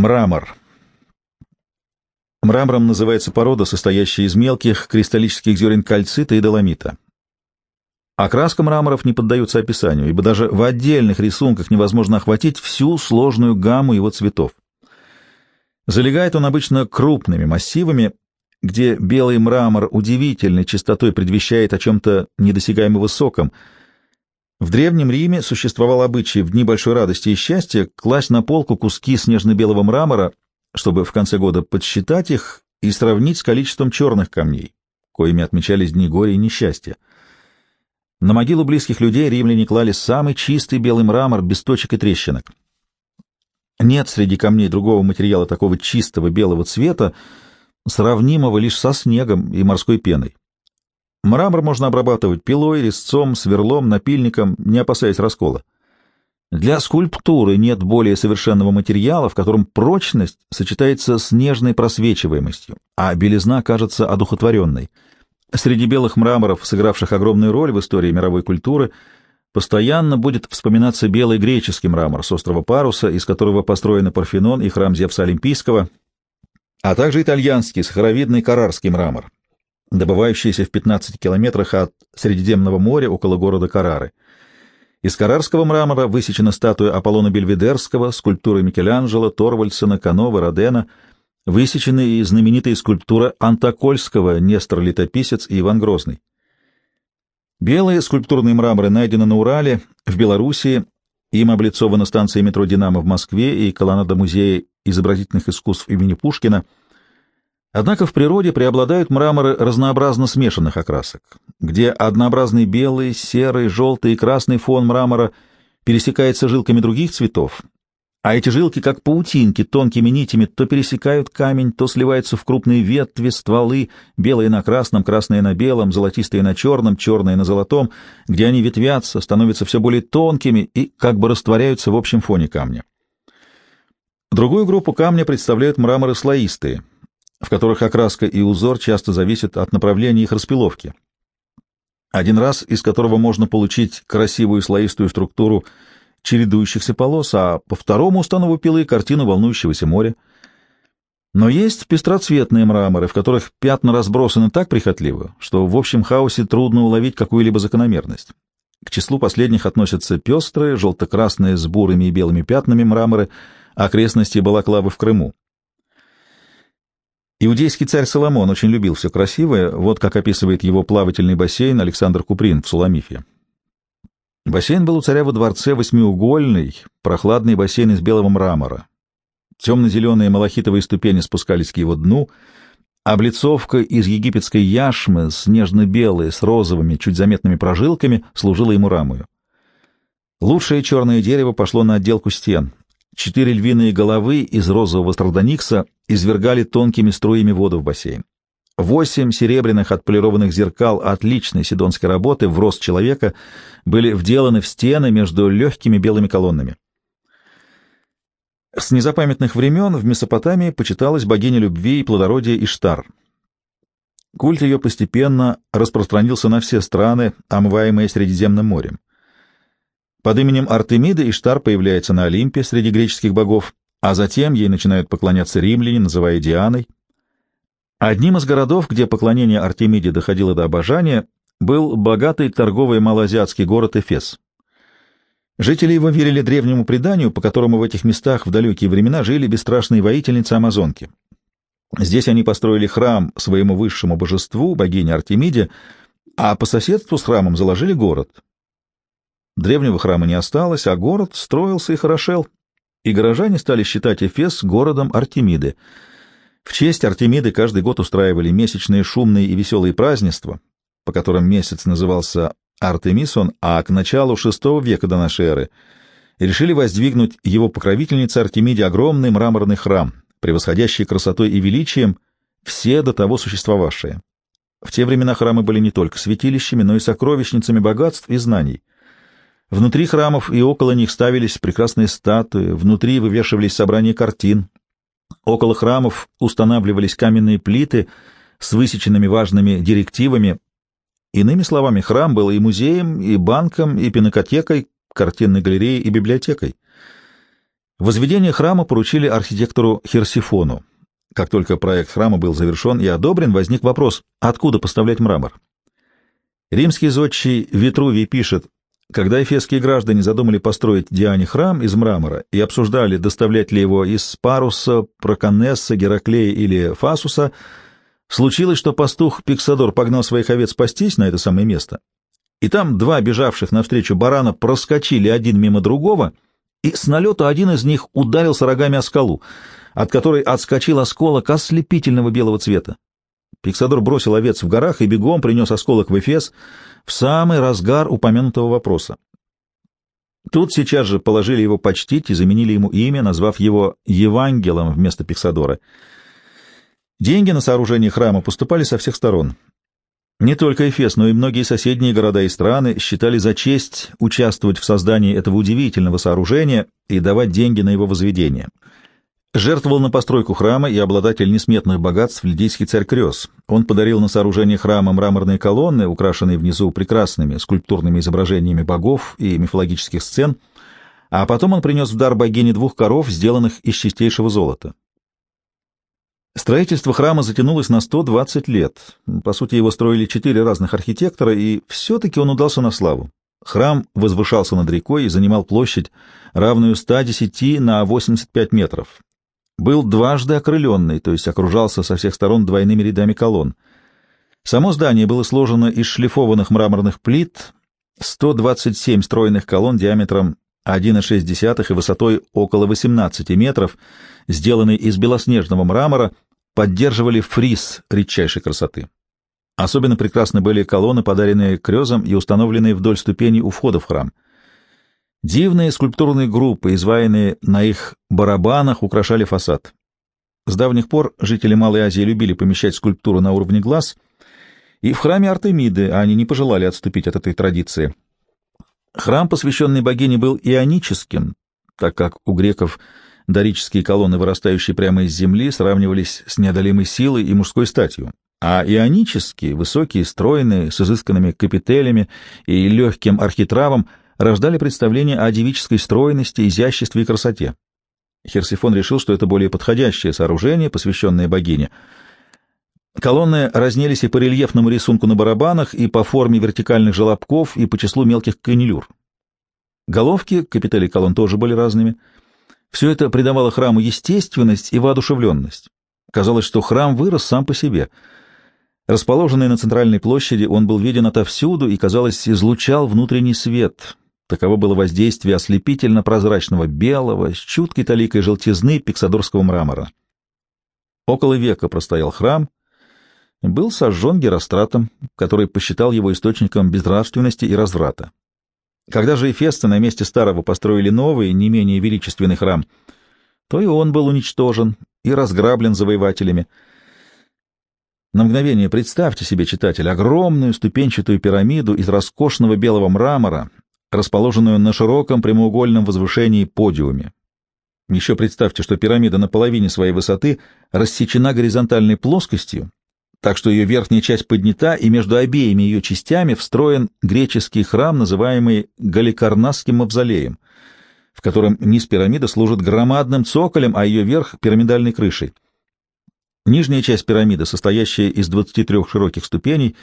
Мрамор. Мрамором называется порода, состоящая из мелких кристаллических зерен кальцита и доломита. Окраска мраморов не поддается описанию, ибо даже в отдельных рисунках невозможно охватить всю сложную гамму его цветов. Залегает он обычно крупными массивами, где белый мрамор удивительной чистотой предвещает о чем-то недосягаемо высоком. В Древнем Риме существовал обычай в дни большой радости и счастья класть на полку куски снежно-белого мрамора, чтобы в конце года подсчитать их и сравнить с количеством черных камней, коими отмечались дни горя и несчастья. На могилу близких людей римляне клали самый чистый белый мрамор без точек и трещинок. Нет среди камней другого материала такого чистого белого цвета, сравнимого лишь со снегом и морской пеной. Мрамор можно обрабатывать пилой, резцом, сверлом, напильником, не опасаясь раскола. Для скульптуры нет более совершенного материала, в котором прочность сочетается с нежной просвечиваемостью, а белизна кажется одухотворенной. Среди белых мраморов, сыгравших огромную роль в истории мировой культуры, постоянно будет вспоминаться белый греческий мрамор с острова Паруса, из которого построены Парфенон и храм Зевса Олимпийского, а также итальянский сахаровидный карарский мрамор, добывающийся в 15 километрах от Средиземного моря около города Карары. Из карарского мрамора высечена статуя Аполлона Бельведерского, скульптуры Микеланджело, Торвальдсена, Канова, Родена, высечены и знаменитая скульптура Антокольского, Нестор Летописец и Иван Грозный. Белые скульптурные мраморы найдены на Урале, в Белоруссии, им облицована станция метро «Динамо» в Москве и колоннада Музея изобразительных искусств имени Пушкина. Однако в природе преобладают мраморы разнообразно смешанных окрасок, где однообразный белый, серый, желтый и красный фон мрамора пересекается жилками других цветов, а эти жилки, как паутинки, тонкими нитями то пересекают камень, то сливаются в крупные ветви, стволы, белые на красном, красные на белом, золотистые на черном, черные на золотом, где они ветвятся, становятся все более тонкими и как бы растворяются в общем фоне камня. Другую группу камня представляют мраморы слоистые, в которых окраска и узор часто зависят от направления их распиловки. Один раз из которого можно получить красивую слоистую структуру – чередующихся полос, а по второму установу пилы — картину волнующегося моря. Но есть пестроцветные мраморы, в которых пятна разбросаны так прихотливо, что в общем хаосе трудно уловить какую-либо закономерность. К числу последних относятся пестрые, желто-красные с бурыми и белыми пятнами мраморы окрестностей Балаклавы в Крыму. Иудейский царь Соломон очень любил все красивое, вот как описывает его плавательный бассейн Александр Куприн в Суламифе. Бассейн был у царя во дворце восьмиугольный, прохладный бассейн из белого мрамора. Темно-зеленые малахитовые ступени спускались к его дну, облицовка из египетской яшмы, снежно-белая, с розовыми, чуть заметными прожилками, служила ему рамою. Лучшее черное дерево пошло на отделку стен. Четыре львиные головы из розового страдоникса извергали тонкими струями воду в бассейн. Восемь серебряных отполированных зеркал отличной сидонской работы в рост человека были вделаны в стены между легкими белыми колоннами. С незапамятных времен в Месопотамии почиталась богиня любви и плодородия Иштар. Культ ее постепенно распространился на все страны, омываемые Средиземным морем. Под именем Артемиды Иштар появляется на Олимпе среди греческих богов, а затем ей начинают поклоняться римляне, называя Дианой — Одним из городов, где поклонение Артемиде доходило до обожания, был богатый торговый малоазиатский город Эфес. Жители его верили древнему преданию, по которому в этих местах в далекие времена жили бесстрашные воительницы-амазонки. Здесь они построили храм своему высшему божеству, богине Артемиде, а по соседству с храмом заложили город. Древнего храма не осталось, а город строился и хорошел, и горожане стали считать Эфес городом Артемиды — в честь Артемиды каждый год устраивали месячные шумные и веселые празднества, по которым месяц назывался Артемисон, а к началу VI века до нашей эры решили воздвигнуть его покровительнице Артемиде огромный мраморный храм, превосходящий красотой и величием все до того существовавшие. В те времена храмы были не только святилищами, но и сокровищницами богатств и знаний. Внутри храмов и около них ставились прекрасные статуи, внутри вывешивались собрания картин, Около храмов устанавливались каменные плиты с высеченными важными директивами. Иными словами, храм был и музеем, и банком, и пинокотекой, картинной галереей и библиотекой. Возведение храма поручили архитектору Херсифону. Как только проект храма был завершен и одобрен, возник вопрос, откуда поставлять мрамор. Римский зодчий Витрувий пишет, когда эфесские граждане задумали построить Диане храм из мрамора и обсуждали, доставлять ли его из Паруса, Проконесса, Гераклея или Фасуса, случилось, что пастух Пиксадор погнал своих овец спастись на это самое место, и там два бежавших навстречу барана проскочили один мимо другого, и с налету один из них ударился рогами о скалу, от которой отскочил осколок ослепительного белого цвета. Пиксадор бросил овец в горах и бегом принес осколок в Эфес в самый разгар упомянутого вопроса. Тут сейчас же положили его почтить и заменили ему имя, назвав его Евангелом вместо Пиксадора. Деньги на сооружение храма поступали со всех сторон. Не только Эфес, но и многие соседние города и страны считали за честь участвовать в создании этого удивительного сооружения и давать деньги на его возведение — Жертвовал на постройку храма и обладатель несметных богатств лидийский царь Крёс. Он подарил на сооружение храма мраморные колонны, украшенные внизу прекрасными скульптурными изображениями богов и мифологических сцен, а потом он принес в дар богине двух коров, сделанных из чистейшего золота. Строительство храма затянулось на 120 лет. По сути, его строили четыре разных архитектора, и все-таки он удался на славу. Храм возвышался над рекой и занимал площадь, равную 110 на 85 метров был дважды окрыленный, то есть окружался со всех сторон двойными рядами колонн. Само здание было сложено из шлифованных мраморных плит, 127 стройных колонн диаметром 1,6 и высотой около 18 метров, сделанные из белоснежного мрамора, поддерживали фриз редчайшей красоты. Особенно прекрасны были колонны, подаренные крезом и установленные вдоль ступеней у входа в храм — Дивные скульптурные группы, изваянные на их барабанах, украшали фасад. С давних пор жители Малой Азии любили помещать скульптуру на уровне глаз, и в храме Артемиды они не пожелали отступить от этой традиции. Храм, посвященный богине, был ионическим, так как у греков дорические колонны, вырастающие прямо из земли, сравнивались с неодолимой силой и мужской статью, а ионические, высокие, стройные, с изысканными капителями и легким архитравом — рождали представление о девической стройности, изяществе и красоте. Херсифон решил, что это более подходящее сооружение, посвященное богине. Колонны разнились и по рельефному рисунку на барабанах, и по форме вертикальных желобков, и по числу мелких канилюр. Головки капителей колонн тоже были разными. Все это придавало храму естественность и воодушевленность. Казалось, что храм вырос сам по себе. Расположенный на центральной площади, он был виден отовсюду и, казалось, излучал внутренний свет, Таково было воздействие ослепительно-прозрачного белого с чуткой таликой желтизны пиксадорского мрамора. Около века простоял храм был сожжен Геростратом, который посчитал его источником безнравственности и разврата. Когда же Эфесцы на месте старого построили новый, не менее величественный храм, то и он был уничтожен и разграблен завоевателями. На мгновение представьте себе, читатель, огромную ступенчатую пирамиду из роскошного белого мрамора, расположенную на широком прямоугольном возвышении подиуме. Еще представьте, что пирамида на половине своей высоты рассечена горизонтальной плоскостью, так что ее верхняя часть поднята, и между обеими ее частями встроен греческий храм, называемый Галикарнасским мавзолеем, в котором низ пирамиды служит громадным цоколем, а ее верх — пирамидальной крышей. Нижняя часть пирамиды, состоящая из 23 широких ступеней,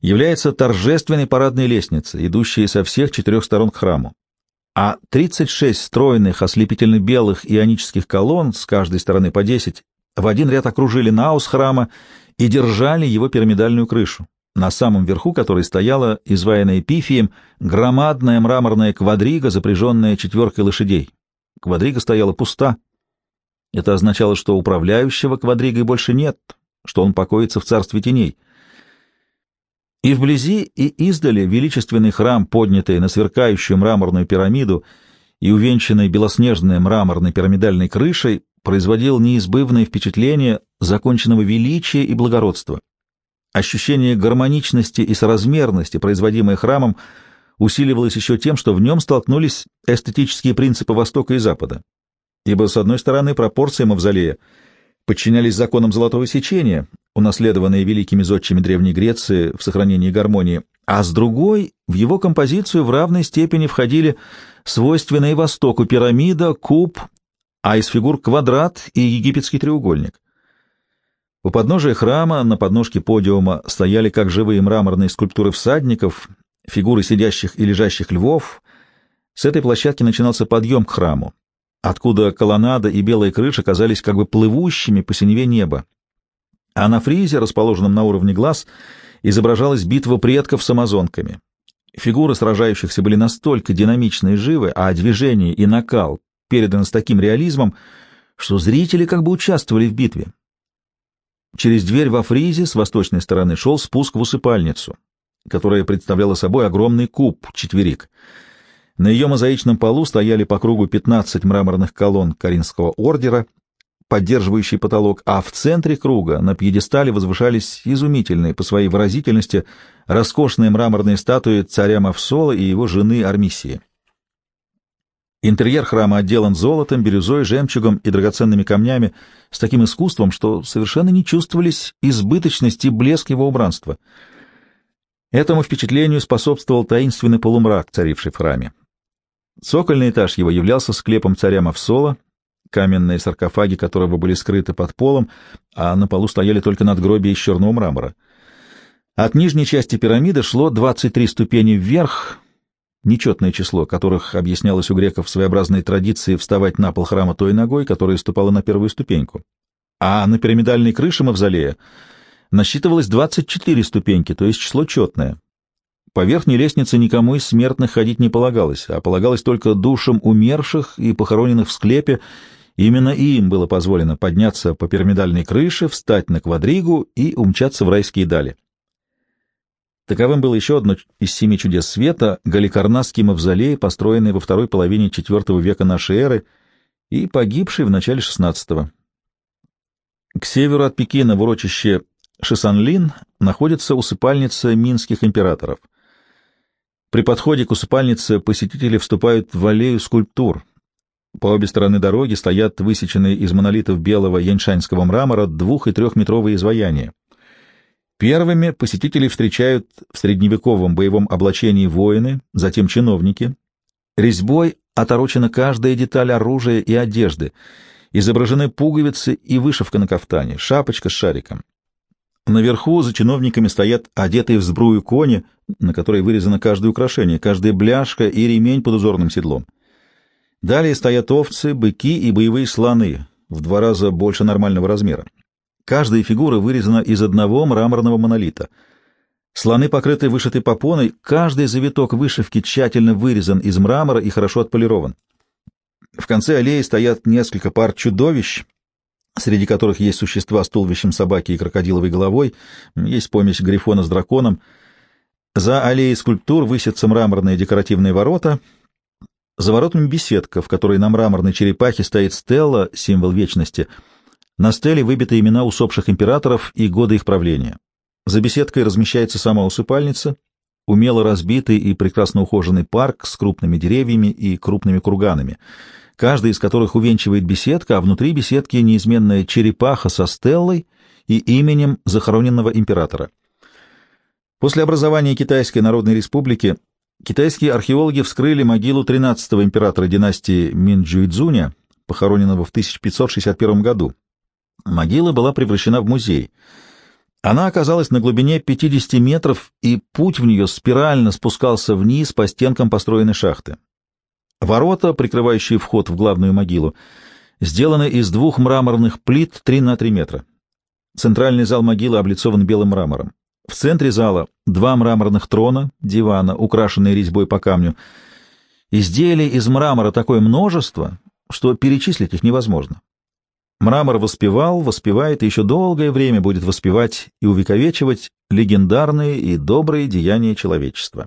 является торжественной парадной лестницей, идущей со всех четырех сторон к храму. А 36 стройных, ослепительно-белых ионических колонн, с каждой стороны по 10, в один ряд окружили наус храма и держали его пирамидальную крышу, на самом верху которой стояла, изваянная пифием, громадная мраморная квадрига, запряженная четверкой лошадей. Квадрига стояла пуста. Это означало, что управляющего квадригой больше нет, что он покоится в царстве теней. И вблизи, и издали величественный храм, поднятый на сверкающую мраморную пирамиду и увенчанный белоснежной мраморной пирамидальной крышей, производил неизбывное впечатление законченного величия и благородства. Ощущение гармоничности и соразмерности, производимое храмом, усиливалось еще тем, что в нем столкнулись эстетические принципы Востока и Запада. Ибо, с одной стороны, пропорции мавзолея подчинялись законам золотого сечения, унаследованные великими зодчими Древней Греции в сохранении гармонии, а с другой в его композицию в равной степени входили свойственные Востоку пирамида, куб, а из фигур квадрат и египетский треугольник. У подножия храма на подножке подиума стояли как живые мраморные скульптуры всадников, фигуры сидящих и лежащих львов. С этой площадки начинался подъем к храму, откуда колоннада и белая крыша казались как бы плывущими по синеве неба. А на фризе, расположенном на уровне глаз, изображалась битва предков с амазонками. Фигуры сражающихся были настолько динамичны и живы, а движение и накал переданы с таким реализмом, что зрители как бы участвовали в битве. Через дверь во фризе с восточной стороны шел спуск в усыпальницу, которая представляла собой огромный куб, четверик. На ее мозаичном полу стояли по кругу 15 мраморных колонн Каринского ордера, поддерживающий потолок, а в центре круга на пьедестале возвышались изумительные по своей выразительности роскошные мраморные статуи царя Мавсола и его жены Армисии. Интерьер храма отделан золотом, бирюзой, жемчугом и драгоценными камнями с таким искусством, что совершенно не чувствовались избыточность и блеск его убранства. Этому впечатлению способствовал таинственный полумрак, царивший в храме. Цокольный этаж его являлся склепом царя Мавсола, каменные саркофаги которого были скрыты под полом, а на полу стояли только надгробия из черного мрамора. От нижней части пирамиды шло 23 ступени вверх, нечетное число, которых объяснялось у греков своеобразной традицией вставать на пол храма той ногой, которая ступала на первую ступеньку. А на пирамидальной крыше мавзолея насчитывалось 24 ступеньки, то есть число четное. По верхней лестнице никому из смертных ходить не полагалось, а полагалось только душам умерших и похороненных в склепе. Именно им было позволено подняться по пирамидальной крыше, встать на квадригу и умчаться в райские дали. Таковым было еще одно из семи чудес света — Галикарнасский мавзолей, построенный во второй половине IV века нашей эры и погибший в начале XVI. К северу от Пекина в урочище Шисанлин находится усыпальница минских императоров — при подходе к усыпальнице посетители вступают в аллею скульптур. По обе стороны дороги стоят высеченные из монолитов белого яньшанского мрамора двух- и трехметровые изваяния. Первыми посетителей встречают в средневековом боевом облачении воины, затем чиновники. Резьбой оторочена каждая деталь оружия и одежды, изображены пуговицы и вышивка на кафтане, шапочка с шариком. Наверху за чиновниками стоят одетые в сбрую кони, на которой вырезано каждое украшение, каждая бляшка и ремень под узорным седлом. Далее стоят овцы, быки и боевые слоны, в два раза больше нормального размера. Каждая фигура вырезана из одного мраморного монолита. Слоны покрыты вышитой попоной, каждый завиток вышивки тщательно вырезан из мрамора и хорошо отполирован. В конце аллеи стоят несколько пар чудовищ, среди которых есть существа с туловищем собаки и крокодиловой головой, есть помесь грифона с драконом. За аллеей скульптур высятся мраморные декоративные ворота, за воротами беседка, в которой на мраморной черепахе стоит стелла, символ вечности. На стеле выбиты имена усопших императоров и годы их правления. За беседкой размещается сама усыпальница, умело разбитый и прекрасно ухоженный парк с крупными деревьями и крупными курганами — каждый из которых увенчивает беседка, а внутри беседки неизменная черепаха со стеллой и именем захороненного императора. После образования Китайской Народной Республики китайские археологи вскрыли могилу 13-го императора династии Минджуйцзуня, похороненного в 1561 году. Могила была превращена в музей. Она оказалась на глубине 50 метров, и путь в нее спирально спускался вниз по стенкам построенной шахты. Ворота, прикрывающие вход в главную могилу, сделаны из двух мраморных плит 3 на 3 метра. Центральный зал могилы облицован белым мрамором. В центре зала два мраморных трона, дивана, украшенные резьбой по камню. Изделий из мрамора такое множество, что перечислить их невозможно. Мрамор воспевал, воспевает и еще долгое время будет воспевать и увековечивать легендарные и добрые деяния человечества.